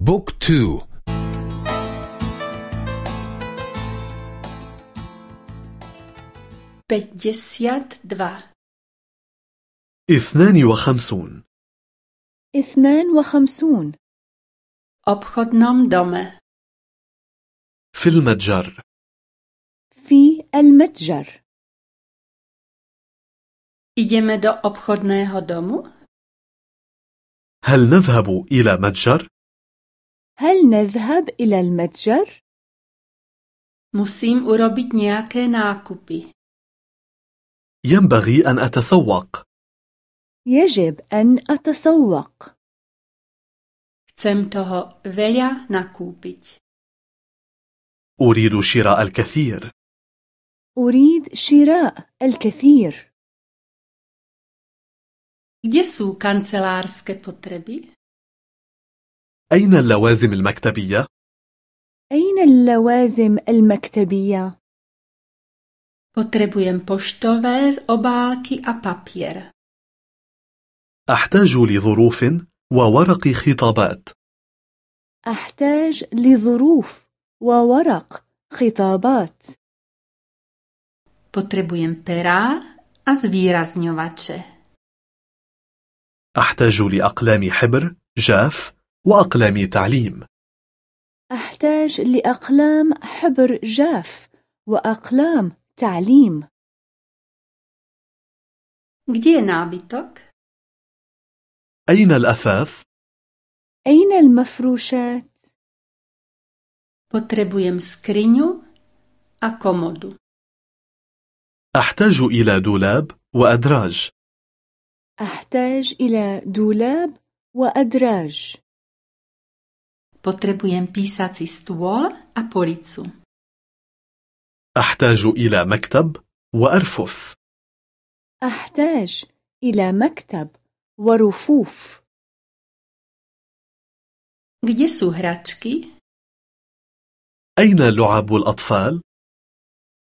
Book two. Päťdesiatdva اثنان وخمسون. اثنان وخمسون. obchodnom dome في المتجر. في المتجر. Ideme do obchodného domu? هل نذهب إلى متجر؟ هل نذهب إلى المتجر؟ Musím urobiť nejaké nákupy. ينبغي أن أتسوق يجب أن أتسوق Chcem toho veľa nakúpiť. أريد شراء الكثير أريد شراء الكثير Kde sú kancelárske potreby? أين اللوازم المكتبية؟ أين اللوازم المكتبية؟ Potrebujem poštové obálky a papier. أحتاج لظروف وورق خطابات أحتاج لظروف وورق خطابات Potrebujem perá a zvýrazňovače. أحتاج لأقلام حبر جاف وأقلام تعليم أحتاج لأقلام حبر جاف وأقلام تعليم? أين الأثاث؟ أين المفروشات؟ A komodu. أحتاج إلى دولاب وأدراج أحتاج إلى دولاب وأدراج Potrebujem písací stôl a policu. أحتاج إلى مكتب وأرفف أحتاج إلى مكتب ورفوف Kde sú hračky? أين لعب الأطفال؟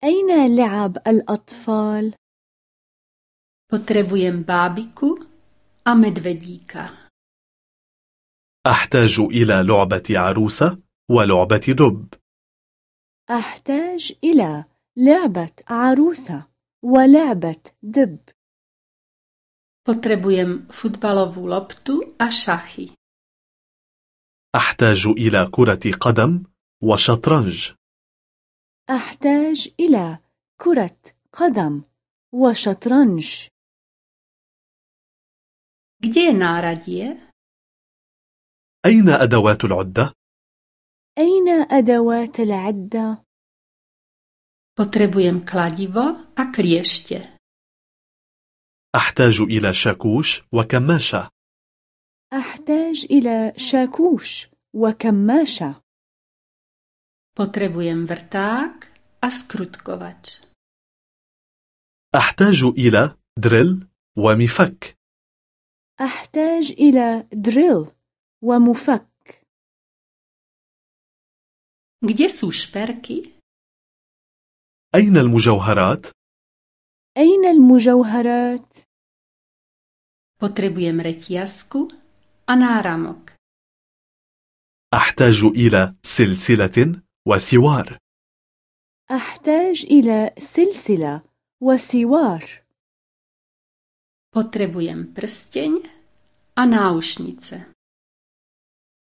أين لعب الأطفال؟ Potrebujem bábiku a medvedíka. أحتاج إلى لعبة عروسة ولعبة دب أحتاج إلى لعبة عروسة ولعبة دب Potrebujem futbalovú loptu a šachy. أحتاج إلى كرة قدم وشطرنج أحتاج إلى كرة قدم وشطرنج Kde je náradie? أين أدوات العدة؟ أين أدوات العدة؟ Potrebujem kladivo a kliešte. أحتاج إلى شاكوش وكماشة أحتاج إلى شاكوش وكماشة Potrebujem vrták a skrutkovač. أحتاج إلى دريل ومفك أحتاج إلى دريل ومفك Kde sú šperky? أين المجوهرات؟ أين المجوهرات؟ Potrebujem reťazku a náramok. أحتاج إلى سلسلة وسوار أحتاج إلى سلسلة وسوار Potrebujem prsteň a náušnice.